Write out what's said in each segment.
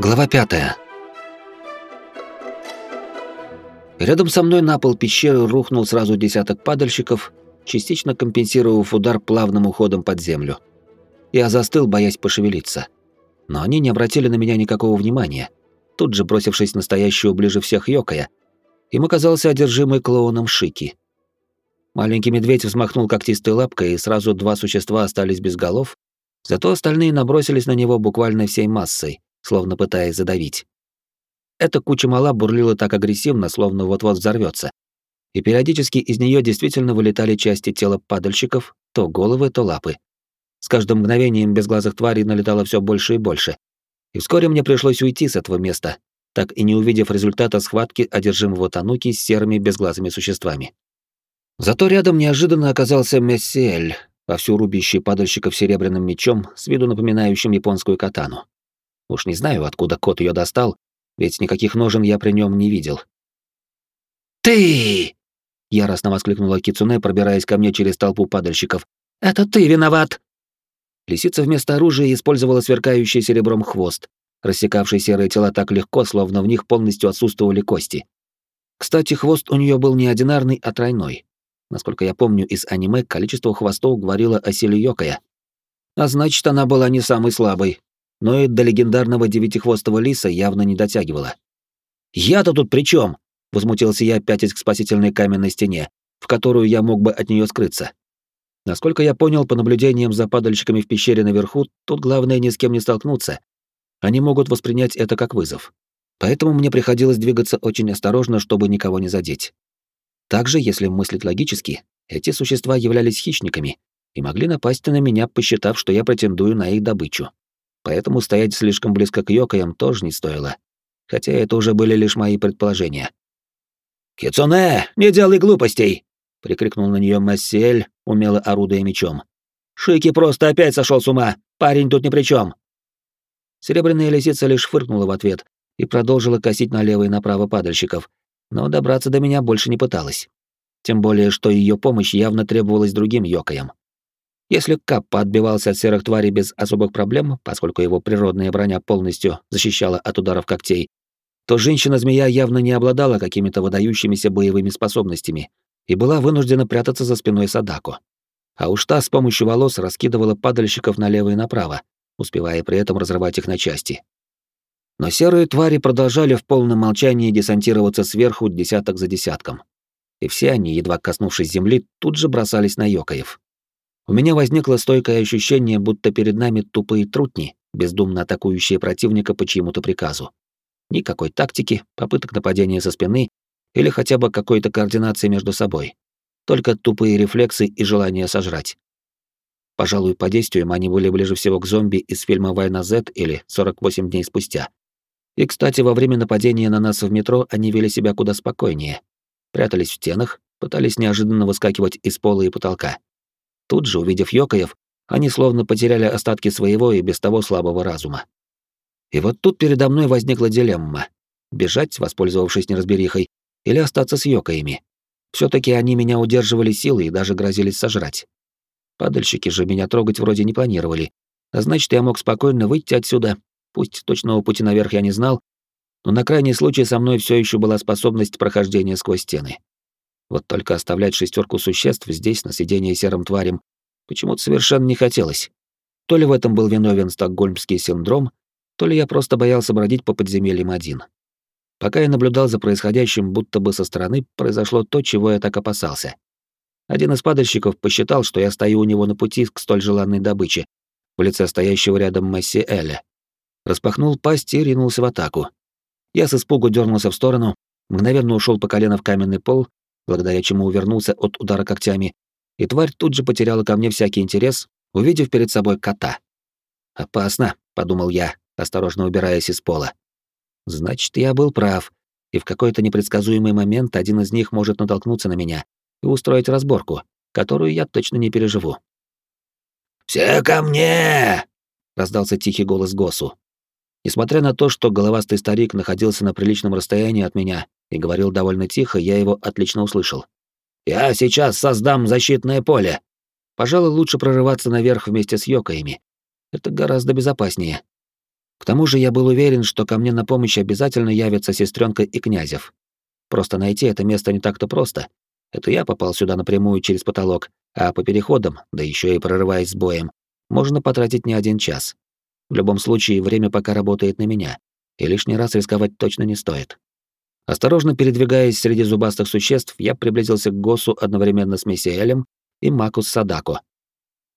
Глава пятая. Рядом со мной на пол пещеры рухнул сразу десяток падальщиков, частично компенсировав удар плавным уходом под землю. Я застыл, боясь пошевелиться. Но они не обратили на меня никакого внимания, тут же бросившись настоящего ближе всех Йокая. Им оказался одержимый клоуном Шики. Маленький медведь взмахнул когтистой лапкой, и сразу два существа остались без голов, зато остальные набросились на него буквально всей массой, словно пытаясь задавить. Эта куча мала бурлила так агрессивно, словно вот-вот взорвется. И периодически из нее действительно вылетали части тела падальщиков, то головы, то лапы. С каждым мгновением безглазых тварей налетало все больше и больше. И вскоре мне пришлось уйти с этого места, так и не увидев результата схватки одержимого Тануки с серыми безглазыми существами. Зато рядом неожиданно оказался Мессиэль, вовсю рубящий падальщиков серебряным мечом, с виду напоминающим японскую катану. Уж не знаю, откуда кот ее достал, ведь никаких ножен я при нем не видел. «Ты!» — яростно воскликнула Кицуне, пробираясь ко мне через толпу падальщиков. «Это ты виноват!» Лисица вместо оружия использовала сверкающий серебром хвост, рассекавший серые тела так легко, словно в них полностью отсутствовали кости. Кстати, хвост у нее был не одинарный, а тройной. Насколько я помню из аниме, количество хвостов говорило о силе Йокая. А значит, она была не самой слабой, но и до легендарного девятихвостого лиса явно не дотягивала. «Я-то тут при чем? возмутился я, пятясь к спасительной каменной стене, в которую я мог бы от нее скрыться. Насколько я понял по наблюдениям за падальщиками в пещере наверху, тут главное ни с кем не столкнуться. Они могут воспринять это как вызов. Поэтому мне приходилось двигаться очень осторожно, чтобы никого не задеть. Также, если мыслить логически, эти существа являлись хищниками и могли напасть на меня, посчитав, что я претендую на их добычу поэтому стоять слишком близко к Йокаям тоже не стоило. Хотя это уже были лишь мои предположения. «Кицуне, не делай глупостей!» — прикрикнул на нее Массиэль, умело орудуя мечом. «Шики просто опять сошел с ума! Парень тут ни при чем. Серебряная лисица лишь фыркнула в ответ и продолжила косить налево и направо падальщиков, но добраться до меня больше не пыталась. Тем более, что ее помощь явно требовалась другим Йокаям. Если Каппа отбивался от серых тварей без особых проблем, поскольку его природная броня полностью защищала от ударов когтей, то женщина-змея явно не обладала какими-то выдающимися боевыми способностями и была вынуждена прятаться за спиной Садако. А уж та с помощью волос раскидывала падальщиков налево и направо, успевая при этом разрывать их на части. Но серые твари продолжали в полном молчании десантироваться сверху десяток за десятком. И все они, едва коснувшись земли, тут же бросались на Йокаев. У меня возникло стойкое ощущение, будто перед нами тупые трутни, бездумно атакующие противника по чьему-то приказу. Никакой тактики, попыток нападения со спины или хотя бы какой-то координации между собой. Только тупые рефлексы и желание сожрать. Пожалуй, по действиям они были ближе всего к зомби из фильма «Война Z» или «48 дней спустя». И, кстати, во время нападения на нас в метро они вели себя куда спокойнее. Прятались в стенах, пытались неожиданно выскакивать из пола и потолка. Тут же, увидев Йокаев, они словно потеряли остатки своего и без того слабого разума. И вот тут передо мной возникла дилемма — бежать, воспользовавшись неразберихой, или остаться с Йокаями. все таки они меня удерживали силой и даже грозились сожрать. Падальщики же меня трогать вроде не планировали, а значит, я мог спокойно выйти отсюда, пусть точного пути наверх я не знал, но на крайний случай со мной все еще была способность прохождения сквозь стены. Вот только оставлять шестерку существ здесь, на сидении серым тварем, почему-то совершенно не хотелось. То ли в этом был виновен стокгольмский синдром, то ли я просто боялся бродить по подземельям один. Пока я наблюдал за происходящим, будто бы со стороны произошло то, чего я так опасался. Один из падальщиков посчитал, что я стою у него на пути к столь желанной добыче, в лице стоящего рядом Месси Эля. Распахнул пасть и ринулся в атаку. Я с испугу дернулся в сторону, мгновенно ушел по колено в каменный пол благодаря чему увернулся от удара когтями, и тварь тут же потеряла ко мне всякий интерес, увидев перед собой кота. «Опасно», — подумал я, осторожно убираясь из пола. «Значит, я был прав, и в какой-то непредсказуемый момент один из них может натолкнуться на меня и устроить разборку, которую я точно не переживу». «Все ко мне!» — раздался тихий голос Госу. Несмотря на то, что головастый старик находился на приличном расстоянии от меня и говорил довольно тихо, я его отлично услышал. «Я сейчас создам защитное поле. Пожалуй, лучше прорываться наверх вместе с Йокаями. Это гораздо безопаснее». К тому же я был уверен, что ко мне на помощь обязательно явятся сестренка и князев. Просто найти это место не так-то просто. Это я попал сюда напрямую через потолок, а по переходам, да еще и прорываясь с боем, можно потратить не один час. В любом случае, время пока работает на меня, и лишний раз рисковать точно не стоит. Осторожно передвигаясь среди зубастых существ, я приблизился к Госу одновременно с Мессиэлем и Макус Садако.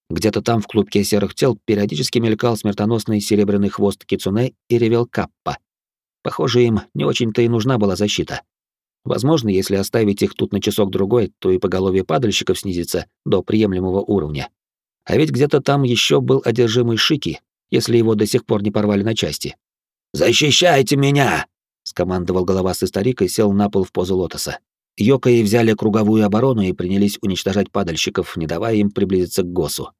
Где-то там в клубке серых тел периодически мелькал смертоносный серебряный хвост Кицуне и ревел Каппа. Похоже, им не очень-то и нужна была защита. Возможно, если оставить их тут на часок-другой, то и поголовье падальщиков снизится до приемлемого уровня. А ведь где-то там еще был одержимый Шики, если его до сих пор не порвали на части. «Защищайте меня!» — скомандовал головастый старик и сел на пол в позу лотоса. Йокаи взяли круговую оборону и принялись уничтожать падальщиков, не давая им приблизиться к Госу.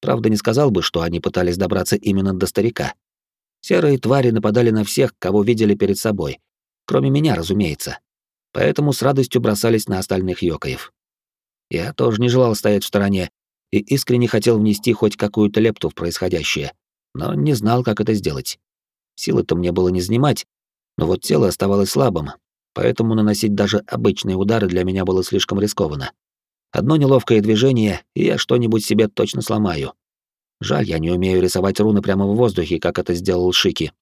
Правда, не сказал бы, что они пытались добраться именно до старика. Серые твари нападали на всех, кого видели перед собой. Кроме меня, разумеется поэтому с радостью бросались на остальных йокаев. Я тоже не желал стоять в стороне и искренне хотел внести хоть какую-то лепту в происходящее, но не знал, как это сделать. Силы-то мне было не занимать, но вот тело оставалось слабым, поэтому наносить даже обычные удары для меня было слишком рискованно. Одно неловкое движение, и я что-нибудь себе точно сломаю. Жаль, я не умею рисовать руны прямо в воздухе, как это сделал Шики.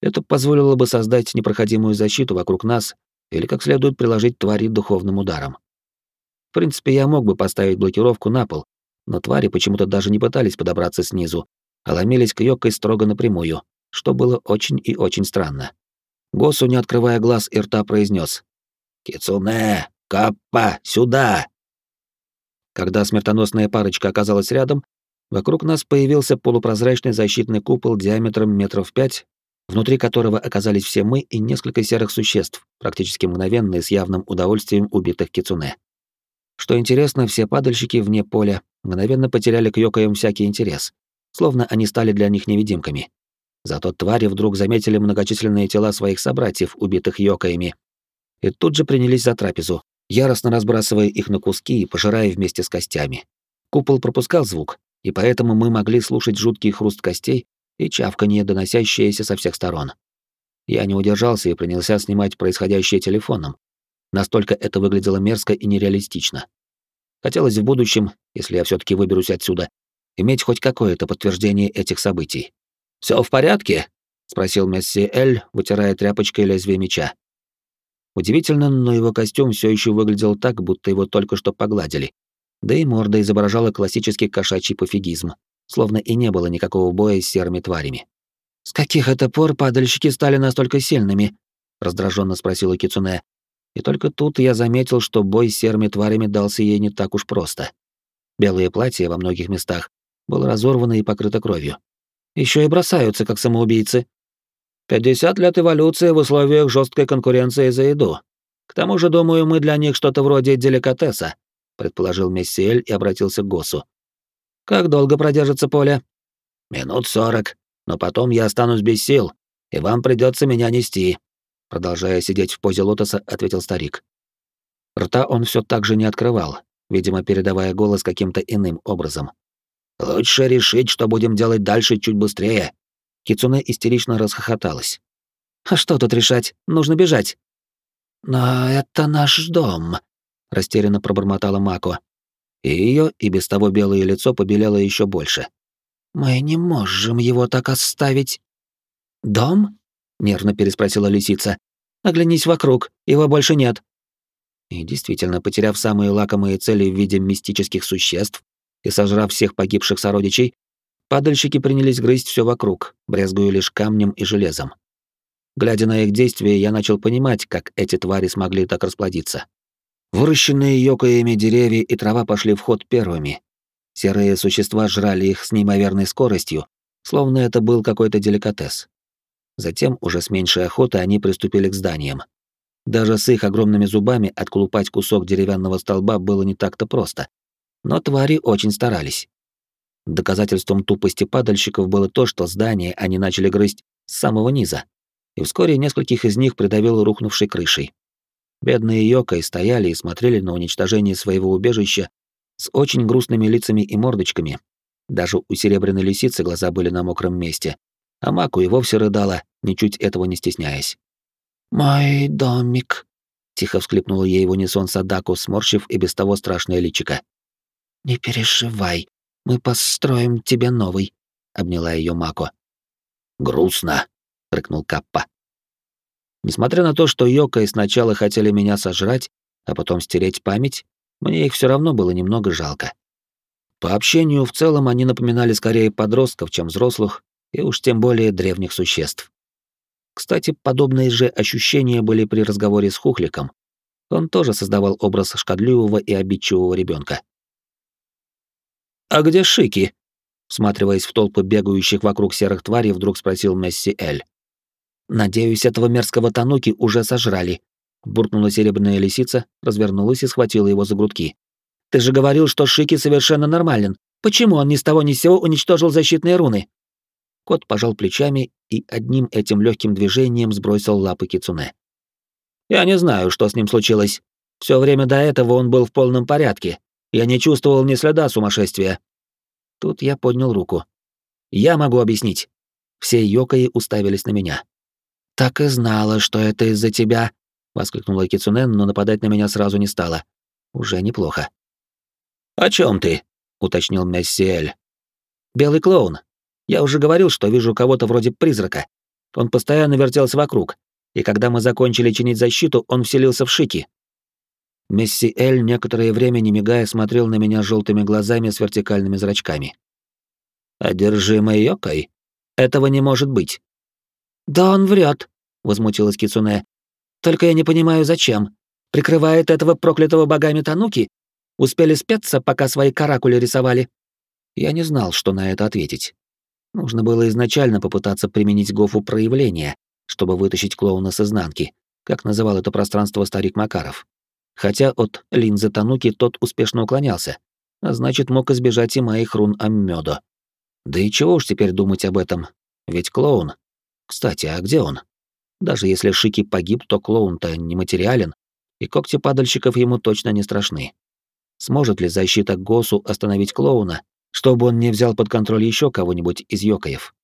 Это позволило бы создать непроходимую защиту вокруг нас или как следует приложить твари духовным ударом. В принципе, я мог бы поставить блокировку на пол, но твари почему-то даже не пытались подобраться снизу, а ломились к Йокой строго напрямую, что было очень и очень странно. Госу, не открывая глаз и рта, произнес: «Кицуне! Каппа! Сюда!» Когда смертоносная парочка оказалась рядом, вокруг нас появился полупрозрачный защитный купол диаметром метров пять внутри которого оказались все мы и несколько серых существ, практически мгновенно и с явным удовольствием убитых кицуне. Что интересно, все падальщики вне поля мгновенно потеряли к Йокаям всякий интерес, словно они стали для них невидимками. Зато твари вдруг заметили многочисленные тела своих собратьев, убитых Йокаями, и тут же принялись за трапезу, яростно разбрасывая их на куски и пожирая вместе с костями. Купол пропускал звук, и поэтому мы могли слушать жуткий хруст костей и чавканье, доносящееся со всех сторон. Я не удержался и принялся снимать происходящее телефоном. Настолько это выглядело мерзко и нереалистично. Хотелось в будущем, если я все таки выберусь отсюда, иметь хоть какое-то подтверждение этих событий. Все в порядке?» — спросил Месси Эль, вытирая тряпочкой лезвие меча. Удивительно, но его костюм все еще выглядел так, будто его только что погладили. Да и морда изображала классический кошачий пофигизм, словно и не было никакого боя с серыми тварями. «С каких это пор падальщики стали настолько сильными?» — раздраженно спросила Кицуне. И только тут я заметил, что бой с серыми тварями дался ей не так уж просто. Белое платье во многих местах было разорвано и покрыто кровью. Еще и бросаются, как самоубийцы. «Пятьдесят лет эволюции в условиях жесткой конкуренции за еду. К тому же, думаю, мы для них что-то вроде деликатеса», предположил Мессиэль и обратился к Госу. Как долго продержится поле? Минут сорок, но потом я останусь без сил, и вам придется меня нести. Продолжая сидеть в позе лотоса, ответил старик. Рта он все так же не открывал, видимо, передавая голос каким-то иным образом. Лучше решить, что будем делать дальше чуть быстрее. Кицуне истерично расхохоталась. А что тут решать? Нужно бежать. Но это наш дом, растерянно пробормотала Мако и ее и без того белое лицо побелело еще больше. «Мы не можем его так оставить». «Дом?» — нервно переспросила лисица. «Оглянись вокруг, его больше нет». И действительно, потеряв самые лакомые цели в виде мистических существ и сожрав всех погибших сородичей, падальщики принялись грызть все вокруг, брезгуя лишь камнем и железом. Глядя на их действия, я начал понимать, как эти твари смогли так расплодиться. Выращенные йокаями деревья и трава пошли в ход первыми. Серые существа жрали их с неимоверной скоростью, словно это был какой-то деликатес. Затем, уже с меньшей охотой, они приступили к зданиям. Даже с их огромными зубами отколупать кусок деревянного столба было не так-то просто. Но твари очень старались. Доказательством тупости падальщиков было то, что здания они начали грызть с самого низа, и вскоре нескольких из них придавило рухнувшей крышей. Бедные Йокой стояли и смотрели на уничтожение своего убежища с очень грустными лицами и мордочками. Даже у серебряной лисицы глаза были на мокром месте, а Маку и вовсе рыдала, ничуть этого не стесняясь. «Мой домик», — тихо всклипнула ей в унисон Садаку, сморщив и без того страшное личико. «Не переживай, мы построим тебе новый», — обняла ее Мако. «Грустно», — рыкнул Каппа. Несмотря на то, что Йока и сначала хотели меня сожрать, а потом стереть память, мне их все равно было немного жалко. По общению в целом они напоминали скорее подростков, чем взрослых, и уж тем более древних существ. Кстати, подобные же ощущения были при разговоре с Хухликом. Он тоже создавал образ шкодливого и обидчивого ребенка. «А где Шики?» Всматриваясь в толпы бегающих вокруг серых тварей, вдруг спросил Месси Эль. «Надеюсь, этого мерзкого Тануки уже сожрали», — буркнула серебряная лисица, развернулась и схватила его за грудки. «Ты же говорил, что Шики совершенно нормален. Почему он ни с того ни с сего уничтожил защитные руны?» Кот пожал плечами и одним этим легким движением сбросил лапы Кицуне. «Я не знаю, что с ним случилось. Все время до этого он был в полном порядке. Я не чувствовал ни следа сумасшествия». Тут я поднял руку. «Я могу объяснить». Все Йокаи уставились на меня. «Так и знала, что это из-за тебя», — воскликнула Кицуне, но нападать на меня сразу не стала. Уже неплохо. «О чем ты?» — уточнил Мессиэль. «Белый клоун. Я уже говорил, что вижу кого-то вроде призрака. Он постоянно вертелся вокруг, и когда мы закончили чинить защиту, он вселился в Шики». Мессиэль некоторое время, не мигая, смотрел на меня желтыми глазами с вертикальными зрачками. «Одержимый Йокой? Этого не может быть. «Да он врет, возмутилась Кицуне. «Только я не понимаю, зачем. Прикрывает этого проклятого богами Тануки? Успели спеться, пока свои каракули рисовали?» Я не знал, что на это ответить. Нужно было изначально попытаться применить Гофу проявления, чтобы вытащить клоуна с изнанки, как называл это пространство старик Макаров. Хотя от линзы Тануки тот успешно уклонялся, а значит, мог избежать и моих рун Аммёдо. Да и чего уж теперь думать об этом, ведь клоун кстати, а где он? Даже если Шики погиб, то клоун-то нематериален, и когти падальщиков ему точно не страшны. Сможет ли защита Госу остановить клоуна, чтобы он не взял под контроль еще кого-нибудь из Йокаев?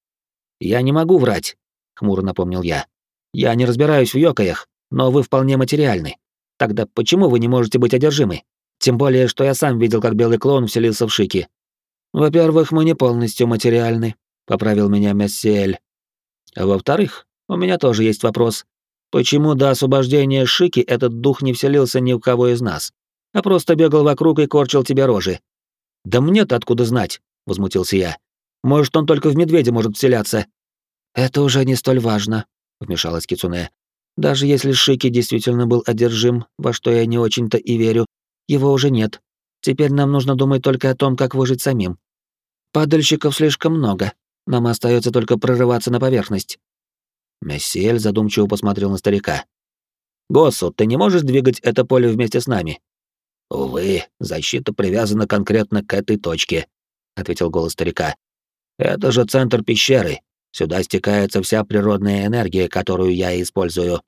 «Я не могу врать», — хмуро напомнил я. «Я не разбираюсь в Йокаях, но вы вполне материальны. Тогда почему вы не можете быть одержимы? Тем более, что я сам видел, как белый клоун вселился в Шики». «Во-первых, мы не полностью материальны», — поправил меня Мессиэль. А во-вторых, у меня тоже есть вопрос. Почему до освобождения Шики этот дух не вселился ни в кого из нас, а просто бегал вокруг и корчил тебе рожи? Да мне-то откуда знать, возмутился я. Может, он только в медведя может вселяться. Это уже не столь важно, вмешалась Кицуне. Даже если Шики действительно был одержим, во что я не очень-то и верю, его уже нет. Теперь нам нужно думать только о том, как выжить самим. Падальщиков слишком много, нам остается только прорываться на поверхность. Мессиэль задумчиво посмотрел на старика. «Госсу, ты не можешь двигать это поле вместе с нами?» «Увы, защита привязана конкретно к этой точке», — ответил голос старика. «Это же центр пещеры. Сюда стекается вся природная энергия, которую я использую.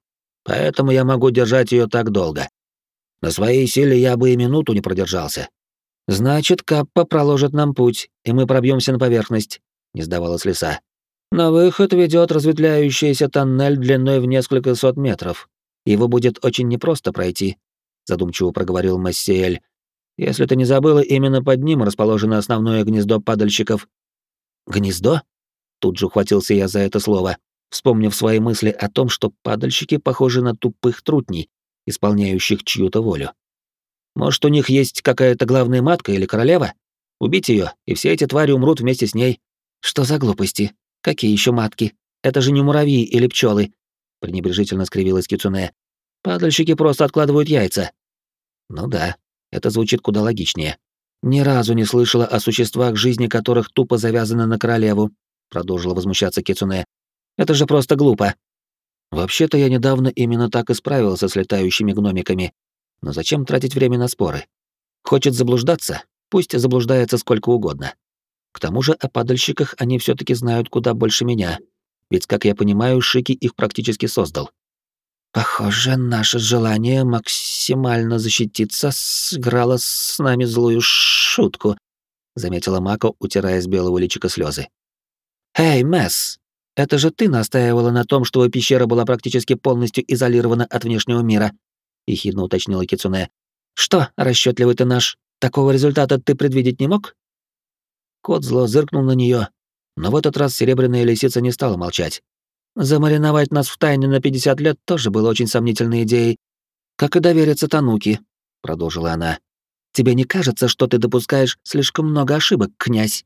Поэтому я могу держать ее так долго. На своей силе я бы и минуту не продержался». «Значит, Каппа проложит нам путь, и мы пробьемся на поверхность не сдавалась лиса. На выход ведет разветвляющийся тоннель длиной в несколько сот метров. Его будет очень непросто пройти, задумчиво проговорил Массиэль. Если ты не забыла, именно под ним расположено основное гнездо падальщиков. Гнездо? Тут же ухватился я за это слово, вспомнив свои мысли о том, что падальщики похожи на тупых трутней, исполняющих чью-то волю. Может, у них есть какая-то главная матка или королева? Убить ее, и все эти твари умрут вместе с ней. Что за глупости? Какие еще матки? Это же не муравьи или пчелы, пренебрежительно скривилась Кицуне. Падальщики просто откладывают яйца. Ну да, это звучит куда логичнее. Ни разу не слышала о существах, жизни которых тупо завязаны на королеву, продолжила возмущаться Кицуне. Это же просто глупо. Вообще-то я недавно именно так и справился с летающими гномиками. Но зачем тратить время на споры? Хочет заблуждаться? Пусть заблуждается сколько угодно. К тому же о падальщиках они все таки знают куда больше меня, ведь, как я понимаю, Шики их практически создал. Похоже, наше желание максимально защититься сыграло с нами злую шутку, заметила Мако, утирая с белого личика слезы. Эй, Месс, Это же ты настаивала на том, чтобы пещера была практически полностью изолирована от внешнего мира, ехидно уточнила Кицуне. Что, расчетливый ты наш, такого результата ты предвидеть не мог? Кот зло зыркнул на нее, но в этот раз серебряная лисица не стала молчать. Замариновать нас в тайне на 50 лет тоже было очень сомнительной идеей. Как и довериться Тануки, продолжила она. Тебе не кажется, что ты допускаешь слишком много ошибок, князь?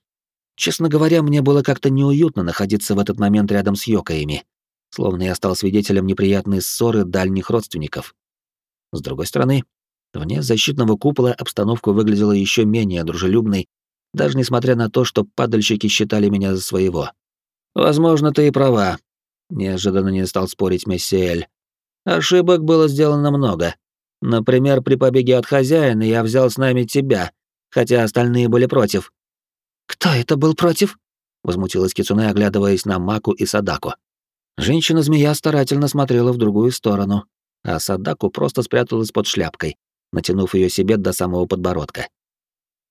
Честно говоря, мне было как-то неуютно находиться в этот момент рядом с Йокаями, словно я стал свидетелем неприятной ссоры дальних родственников. С другой стороны, вне защитного купола обстановка выглядела еще менее дружелюбной, даже несмотря на то, что падальщики считали меня за своего. Возможно, ты и права, неожиданно не стал спорить Мессиэль. Ошибок было сделано много. Например, при побеге от хозяина я взял с нами тебя, хотя остальные были против. Кто это был против? возмутилась Кицуне, оглядываясь на Маку и Садаку. Женщина-змея старательно смотрела в другую сторону, а Садаку просто спряталась под шляпкой, натянув ее себе до самого подбородка.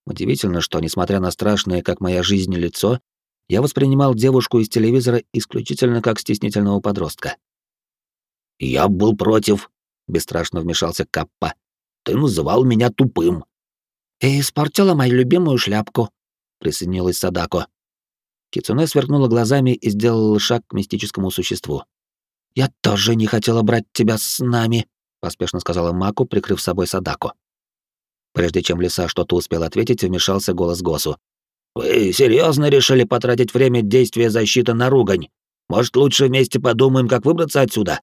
Удивительно, что, несмотря на страшное, как моя жизнь, лицо, я воспринимал девушку из телевизора исключительно как стеснительного подростка. «Я был против», — бесстрашно вмешался Каппа. «Ты называл меня тупым». «И испортила мою любимую шляпку», — присоединилась Садако. Кицуне сверкнула глазами и сделала шаг к мистическому существу. «Я тоже не хотела брать тебя с нами», — поспешно сказала Маку, прикрыв собой Садако. Прежде чем Лиса что-то успел ответить, вмешался голос Госу. «Вы серьезно решили потратить время действия защиты на ругань? Может, лучше вместе подумаем, как выбраться отсюда?»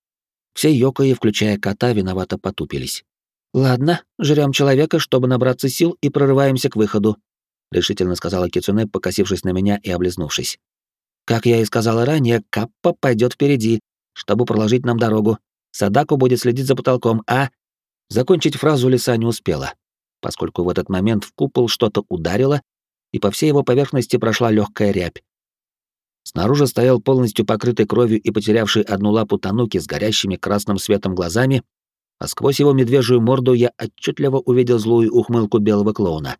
Все Йокои, включая кота, виновато потупились. «Ладно, жрем человека, чтобы набраться сил, и прорываемся к выходу», — решительно сказала Кицуне, покосившись на меня и облизнувшись. «Как я и сказала ранее, Каппа пойдет впереди, чтобы проложить нам дорогу. Садаку будет следить за потолком, а...» Закончить фразу лиса не успела, поскольку в этот момент в купол что-то ударило, и по всей его поверхности прошла легкая рябь. Снаружи стоял полностью покрытый кровью и потерявший одну лапу Тануки с горящими красным светом глазами, а сквозь его медвежью морду я отчетливо увидел злую ухмылку белого клоуна.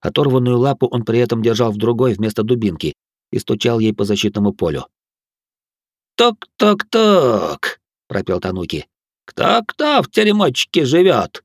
Оторванную лапу он при этом держал в другой вместо дубинки и стучал ей по защитному полю. «Ток-ток-ток!» — пропел Тануки. «Кто-кто в теремочке живет?